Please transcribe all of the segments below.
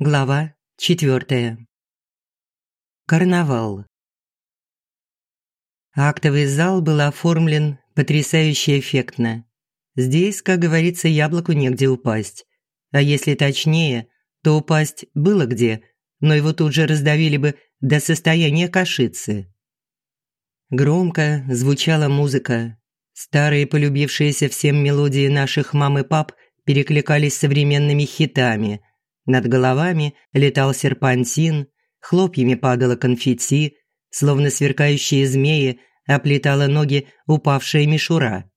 Глава четвертая. Карнавал. Актовый зал был оформлен потрясающе эффектно. Здесь, как говорится, яблоку негде упасть. А если точнее, то упасть было где, но его тут же раздавили бы до состояния кашицы. Громко звучала музыка. Старые полюбившиеся всем мелодии наших мам и пап перекликались современными хитами – над головами летал серпантин, хлопьями падало конфетти, словно сверкающие змеи оплетала ноги упавшая мишура.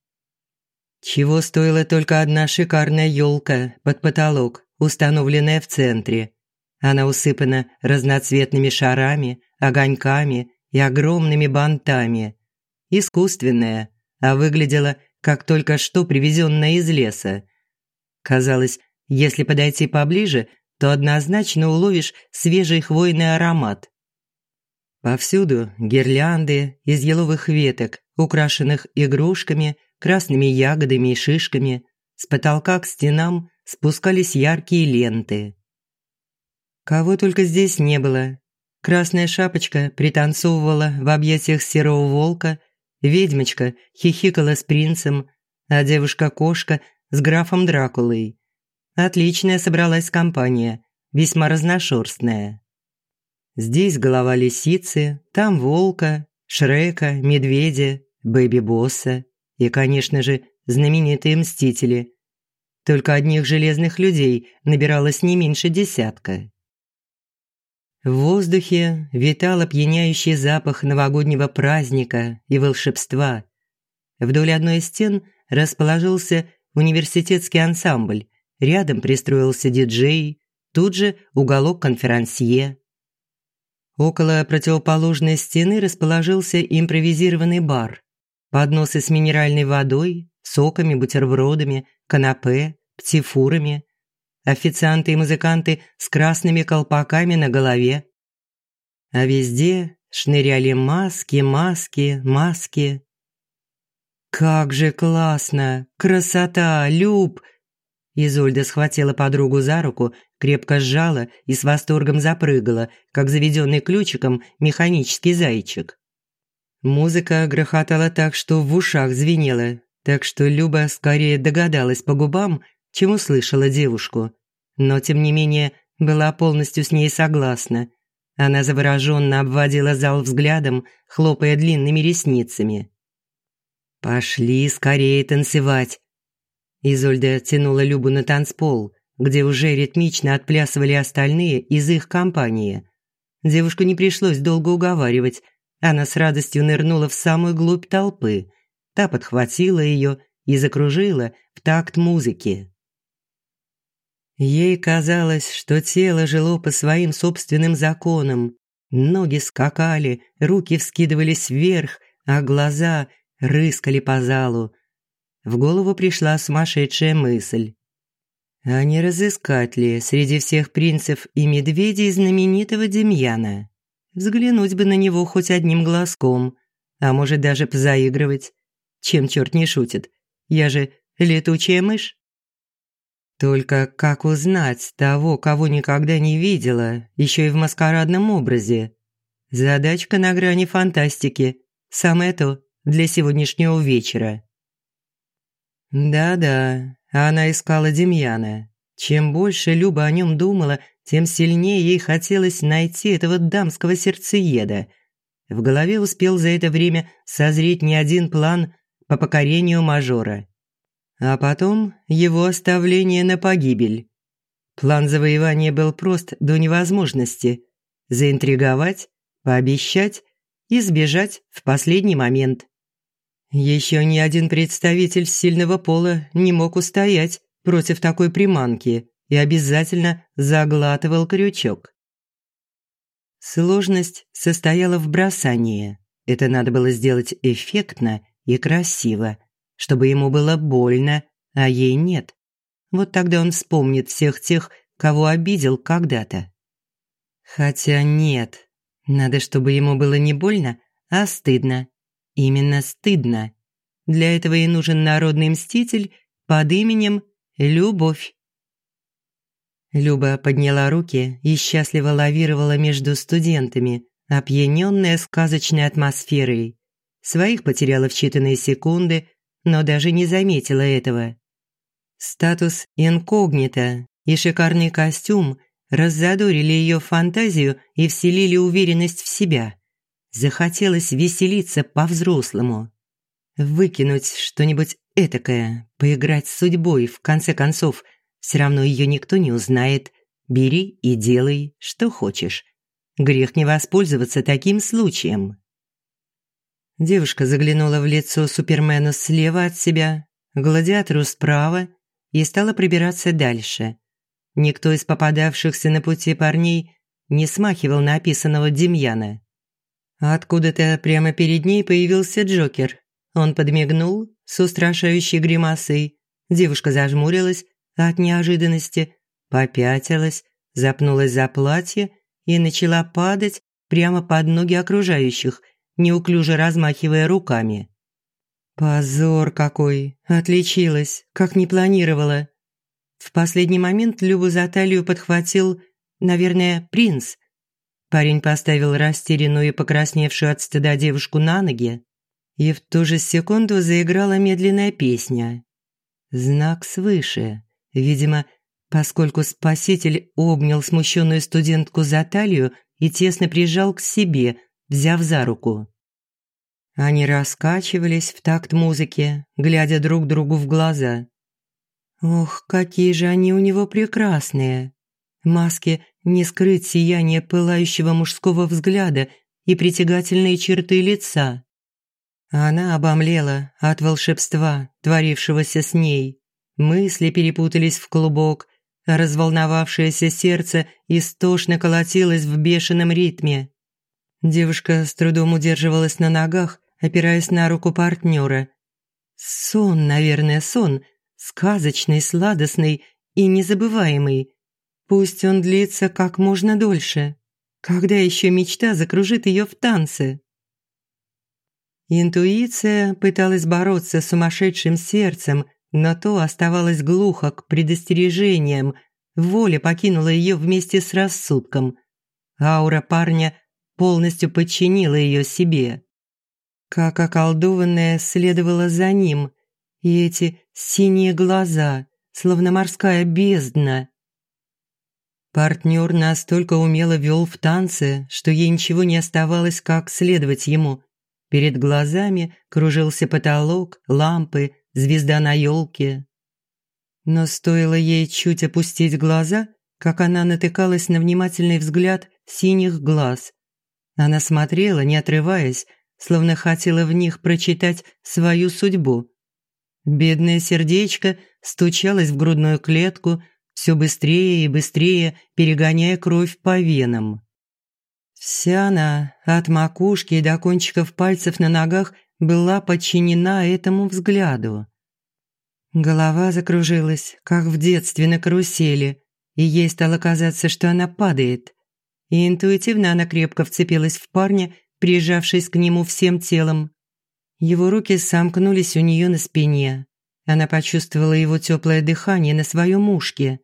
Чего стоила только одна шикарная елка под потолок, установленная в центре. Она усыпана разноцветными шарами, огоньками и огромными бантами. Искусственная, а выглядела как только что привезенная из леса. Казалось, если подойти поближе, то однозначно уловишь свежий хвойный аромат. Повсюду гирлянды из еловых веток, украшенных игрушками, красными ягодами и шишками. С потолка к стенам спускались яркие ленты. Кого только здесь не было. Красная шапочка пританцовывала в объятиях серого волка, ведьмочка хихикала с принцем, а девушка-кошка с графом Дракулой. Отличная собралась компания, весьма разношерстная. Здесь голова лисицы, там волка, Шрека, медведя, Бэби-босса и, конечно же, знаменитые мстители. Только одних железных людей набиралось не меньше десятка. В воздухе витал опьяняющий запах новогоднего праздника и волшебства. Вдоль одной из стен расположился университетский ансамбль, Рядом пристроился диджей, тут же уголок конферансье. Около противоположной стены расположился импровизированный бар. Подносы с минеральной водой, соками, бутербродами, канапе, птифурами. Официанты и музыканты с красными колпаками на голове. А везде шныряли маски, маски, маски. «Как же классно! Красота! Люб! Изольда схватила подругу за руку, крепко сжала и с восторгом запрыгала, как заведенный ключиком механический зайчик. Музыка грохотала так, что в ушах звенела, так что Люба скорее догадалась по губам, чем услышала девушку. Но, тем не менее, была полностью с ней согласна. Она завороженно обводила зал взглядом, хлопая длинными ресницами. «Пошли скорее танцевать», Изольда тянула Любу на танцпол, где уже ритмично отплясывали остальные из их компании. Девушку не пришлось долго уговаривать. Она с радостью нырнула в самую глубь толпы. Та подхватила ее и закружила в такт музыки. Ей казалось, что тело жило по своим собственным законам. Ноги скакали, руки вскидывались вверх, а глаза рыскали по залу, в голову пришла сумасшедшая мысль. А не разыскать ли среди всех принцев и медведей знаменитого Демьяна? Взглянуть бы на него хоть одним глазком, а может даже позаигрывать. Чем черт не шутит? Я же летучая мышь. Только как узнать того, кого никогда не видела, еще и в маскарадном образе? Задачка на грани фантастики. Самое то для сегодняшнего вечера. Да-да, она искала Демьяна. Чем больше Люба о нем думала, тем сильнее ей хотелось найти этого дамского сердцееда. В голове успел за это время созреть не один план по покорению мажора. А потом его оставление на погибель. План завоевания был прост до невозможности. Заинтриговать, пообещать и сбежать в последний момент. Еще ни один представитель сильного пола не мог устоять против такой приманки и обязательно заглатывал крючок. Сложность состояла в бросании. Это надо было сделать эффектно и красиво, чтобы ему было больно, а ей нет. Вот тогда он вспомнит всех тех, кого обидел когда-то. Хотя нет, надо, чтобы ему было не больно, а стыдно. Именно стыдно. Для этого и нужен народный мститель под именем Любовь. Люба подняла руки и счастливо лавировала между студентами, опьяненная сказочной атмосферой. Своих потеряла в считанные секунды, но даже не заметила этого. Статус инкогнито и шикарный костюм раззадорили ее фантазию и вселили уверенность в себя. Захотелось веселиться по-взрослому. Выкинуть что-нибудь этакое, поиграть с судьбой, в конце концов. Все равно ее никто не узнает. Бери и делай, что хочешь. Грех не воспользоваться таким случаем. Девушка заглянула в лицо Супермену слева от себя, гладиатору справа и стала прибираться дальше. Никто из попадавшихся на пути парней не смахивал на описанного Демьяна. Откуда-то прямо перед ней появился Джокер. Он подмигнул с устрашающей гримасой. Девушка зажмурилась от неожиданности, попятилась, запнулась за платье и начала падать прямо под ноги окружающих, неуклюже размахивая руками. Позор какой! Отличилась, как не планировала. В последний момент Любу за талию подхватил, наверное, принц. Парень поставил растерянную и покрасневшую от стыда девушку на ноги, и в ту же секунду заиграла медленная песня. Знак свыше. Видимо, поскольку спаситель обнял смущенную студентку за талию и тесно прижал к себе, взяв за руку. Они раскачивались в такт музыки, глядя друг другу в глаза. Ох, какие же они у него прекрасные! Маски не скрыть сияние пылающего мужского взгляда и притягательные черты лица. Она обомлела от волшебства, творившегося с ней. Мысли перепутались в клубок, а разволновавшееся сердце истошно колотилось в бешеном ритме. Девушка с трудом удерживалась на ногах, опираясь на руку партнера. Сон, наверное, сон, сказочный, сладостный и незабываемый. Пусть он длится как можно дольше. Когда еще мечта закружит ее в танце? Интуиция пыталась бороться с сумасшедшим сердцем, но то оставалось глухо к предостережениям. Воля покинула ее вместе с рассудком. Аура парня полностью подчинила ее себе. Как околдованная следовала за ним, и эти синие глаза, словно морская бездна. Партнер настолько умело вел в танце, что ей ничего не оставалось, как следовать ему. Перед глазами кружился потолок, лампы, звезда на елке. Но стоило ей чуть опустить глаза, как она натыкалась на внимательный взгляд синих глаз. Она смотрела, не отрываясь, словно хотела в них прочитать свою судьбу. Бедное сердечко стучалось в грудную клетку, все быстрее и быстрее перегоняя кровь по венам. Вся она, от макушки до кончиков пальцев на ногах, была подчинена этому взгляду. Голова закружилась, как в детстве на карусели, и ей стало казаться, что она падает – и интуитивно она крепко вцепилась в парня, прижавшись к нему всем телом. Его руки сомкнулись у нее на спине. Она почувствовала его теплое дыхание на своем ушке.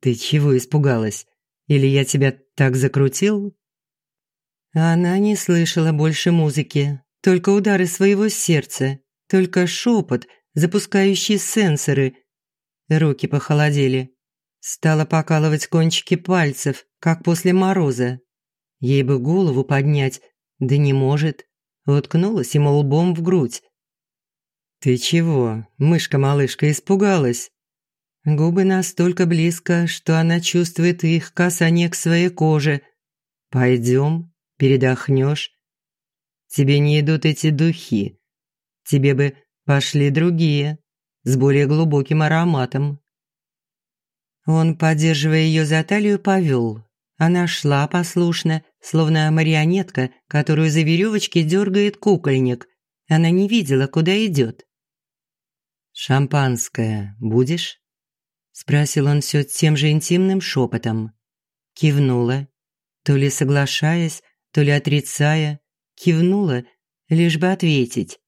«Ты чего испугалась? Или я тебя так закрутил?» Она не слышала больше музыки, только удары своего сердца, только шепот, запускающий сенсоры. Руки похолодели. Стала покалывать кончики пальцев, как после мороза. Ей бы голову поднять, да не может. Уткнулась ему лбом в грудь. «Ты чего, мышка-малышка, испугалась?» Губы настолько близко, что она чувствует их касание к своей коже. «Пойдем, передохнешь. Тебе не идут эти духи. Тебе бы пошли другие, с более глубоким ароматом». Он, поддерживая ее за талию, повел. Она шла послушно, словно марионетка, которую за веревочки дергает кукольник. Она не видела, куда идет. «Шампанское будешь?» Спросил он все тем же интимным шепотом. Кивнула, то ли соглашаясь, то ли отрицая. Кивнула, лишь бы ответить.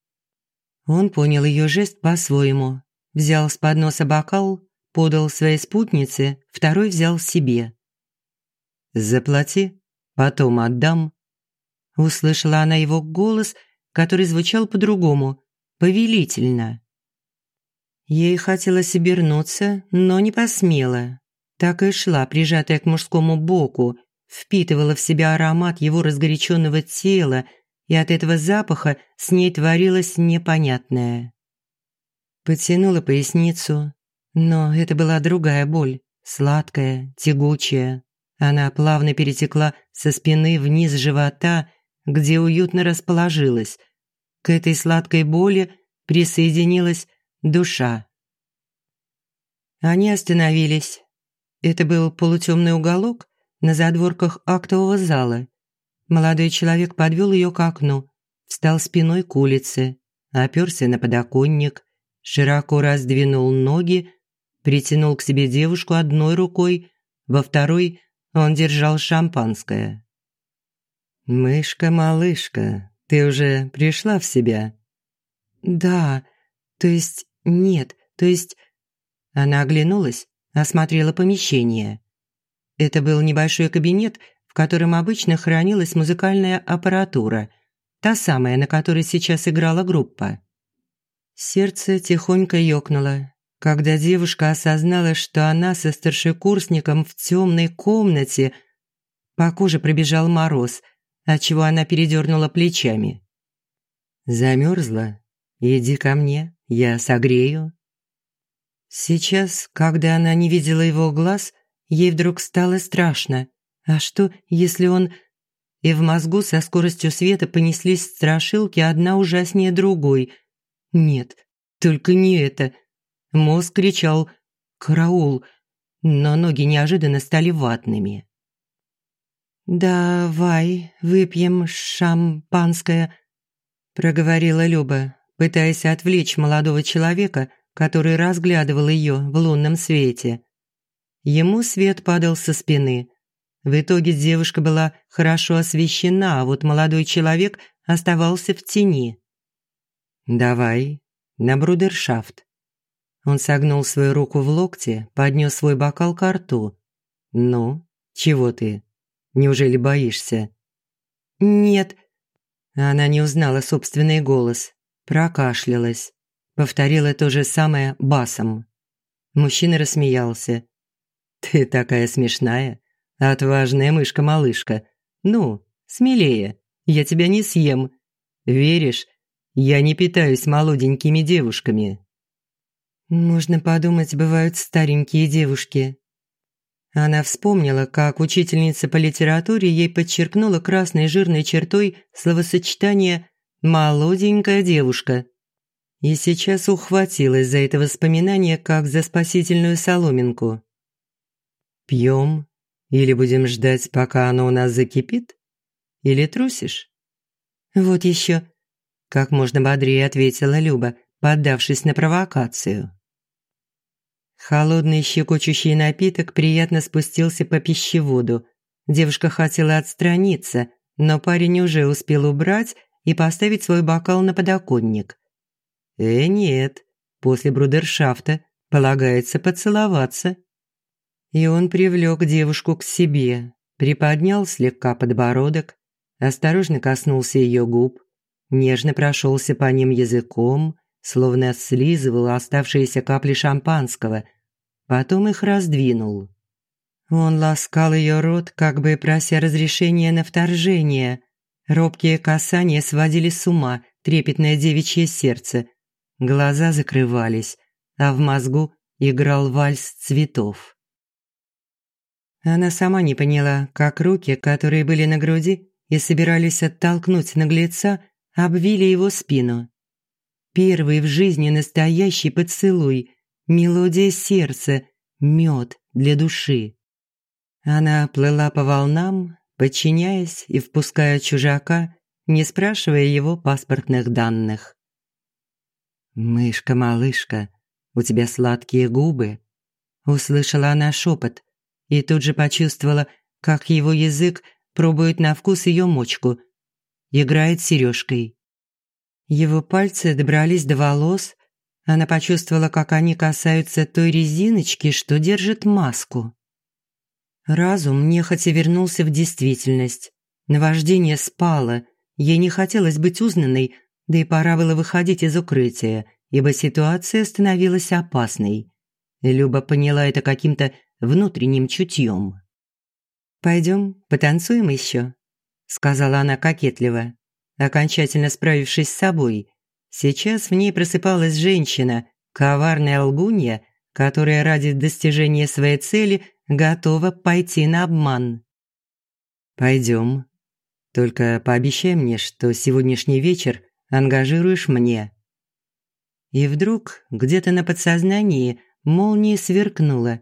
Он понял ее жест по-своему. Взял с подноса бокал, подал своей спутнице, второй взял себе. «Заплати, потом отдам». Услышала она его голос, который звучал по-другому, повелительно. Ей хотелось обернуться, но не посмела. Так и шла, прижатая к мужскому боку, впитывала в себя аромат его разгоряченного тела, и от этого запаха с ней творилось непонятное. Потянула поясницу, но это была другая боль, сладкая, тягучая. Она плавно перетекла со спины вниз живота, где уютно расположилась. К этой сладкой боли присоединилась душа. Они остановились. Это был полутемный уголок на задворках актового зала. Молодой человек подвел ее к окну, встал спиной к улице, оперся на подоконник, широко раздвинул ноги, притянул к себе девушку одной рукой, во второй он держал шампанское. «Мышка-малышка, ты уже пришла в себя?» «Да, то есть нет, то есть...» Она оглянулась, осмотрела помещение. Это был небольшой кабинет, в котором обычно хранилась музыкальная аппаратура, та самая, на которой сейчас играла группа. Сердце тихонько ёкнуло, когда девушка осознала, что она со старшекурсником в темной комнате. По коже пробежал мороз, отчего она передернула плечами. Замерзла? Иди ко мне, я согрею. Сейчас, когда она не видела его глаз, Ей вдруг стало страшно. А что, если он... И в мозгу со скоростью света понеслись страшилки одна ужаснее другой. Нет, только не это. Мозг кричал «Караул!», но ноги неожиданно стали ватными. «Давай выпьем шампанское», – проговорила Люба, пытаясь отвлечь молодого человека, который разглядывал ее в лунном свете. Ему свет падал со спины. В итоге девушка была хорошо освещена, а вот молодой человек оставался в тени. «Давай, на брудершафт». Он согнул свою руку в локте, поднес свой бокал к рту. «Ну, чего ты? Неужели боишься?» «Нет». Она не узнала собственный голос, прокашлялась. Повторила то же самое басом. Мужчина рассмеялся. «Ты такая смешная, отважная мышка-малышка. Ну, смелее, я тебя не съем. Веришь, я не питаюсь молоденькими девушками». «Можно подумать, бывают старенькие девушки». Она вспомнила, как учительница по литературе ей подчеркнула красной жирной чертой словосочетание «молоденькая девушка». И сейчас ухватилась за это воспоминание, как за спасительную соломинку. Пьем? Или будем ждать, пока оно у нас закипит? Или трусишь?» «Вот еще», – как можно бодрее ответила Люба, поддавшись на провокацию. Холодный щекочущий напиток приятно спустился по пищеводу. Девушка хотела отстраниться, но парень уже успел убрать и поставить свой бокал на подоконник. «Э, нет, после брудершафта полагается поцеловаться», и он привлек девушку к себе, приподнял слегка подбородок, осторожно коснулся ее губ, нежно прошелся по ним языком, словно слизывал оставшиеся капли шампанского, потом их раздвинул. Он ласкал ее рот, как бы прося разрешения на вторжение. Робкие касания сводили с ума трепетное девичье сердце. Глаза закрывались, а в мозгу играл вальс цветов. Она сама не поняла, как руки, которые были на груди и собирались оттолкнуть наглеца, обвили его спину. Первый в жизни настоящий поцелуй, мелодия сердца, мед для души. Она плыла по волнам, подчиняясь и впуская чужака, не спрашивая его паспортных данных. «Мышка-малышка, у тебя сладкие губы», – услышала она шепот, и тут же почувствовала, как его язык пробует на вкус ее мочку. Играет сережкой. Его пальцы добрались до волос, Она почувствовала, как они касаются той резиночки, что держит маску. Разум нехотя вернулся в действительность. Наваждение спало. Ей не хотелось быть узнанной, да и пора было выходить из укрытия, ибо ситуация становилась опасной. Люба поняла это каким-то внутренним чутьем. «Пойдем, потанцуем еще», – сказала она кокетливо, окончательно справившись с собой. Сейчас в ней просыпалась женщина, коварная лгунья, которая ради достижения своей цели готова пойти на обман. «Пойдем. Только пообещай мне, что сегодняшний вечер ангажируешь мне». И вдруг где-то на подсознании молния сверкнула.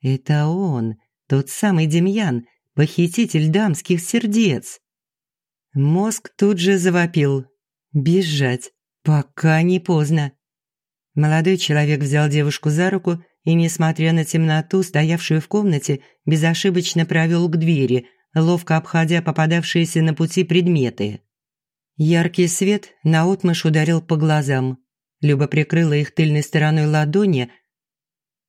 Это он, тот самый Демьян, похититель дамских сердец. Мозг тут же завопил. Бежать, пока не поздно. Молодой человек взял девушку за руку и, несмотря на темноту, стоявшую в комнате, безошибочно провел к двери, ловко обходя попадавшиеся на пути предметы. Яркий свет наотмашь ударил по глазам. Люба прикрыла их тыльной стороной ладони.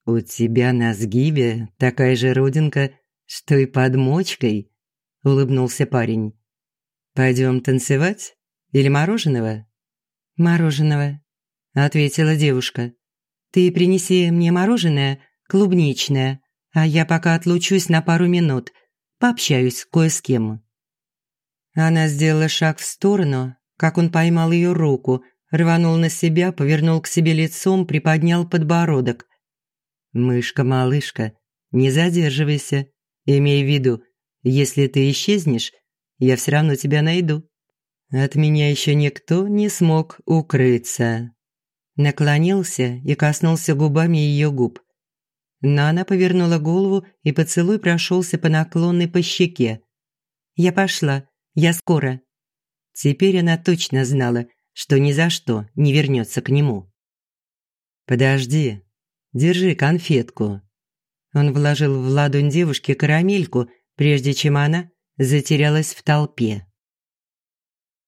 «У тебя на сгибе такая же родинка, что и под мочкой», – улыбнулся парень. «Пойдем танцевать? Или мороженого?» «Мороженого», – ответила девушка. «Ты принеси мне мороженое, клубничное, а я пока отлучусь на пару минут, пообщаюсь кое с кем». Она сделала шаг в сторону, как он поймал ее руку, рванул на себя, повернул к себе лицом, приподнял подбородок. «Мышка-малышка, не задерживайся. Имей в виду, если ты исчезнешь, я все равно тебя найду. От меня еще никто не смог укрыться». Наклонился и коснулся губами ее губ. Но она повернула голову, и поцелуй прошелся по наклонной по щеке. «Я пошла. Я скоро». Теперь она точно знала, что ни за что не вернется к нему. «Подожди. Держи конфетку». Он вложил в ладонь девушки карамельку, прежде чем она затерялась в толпе.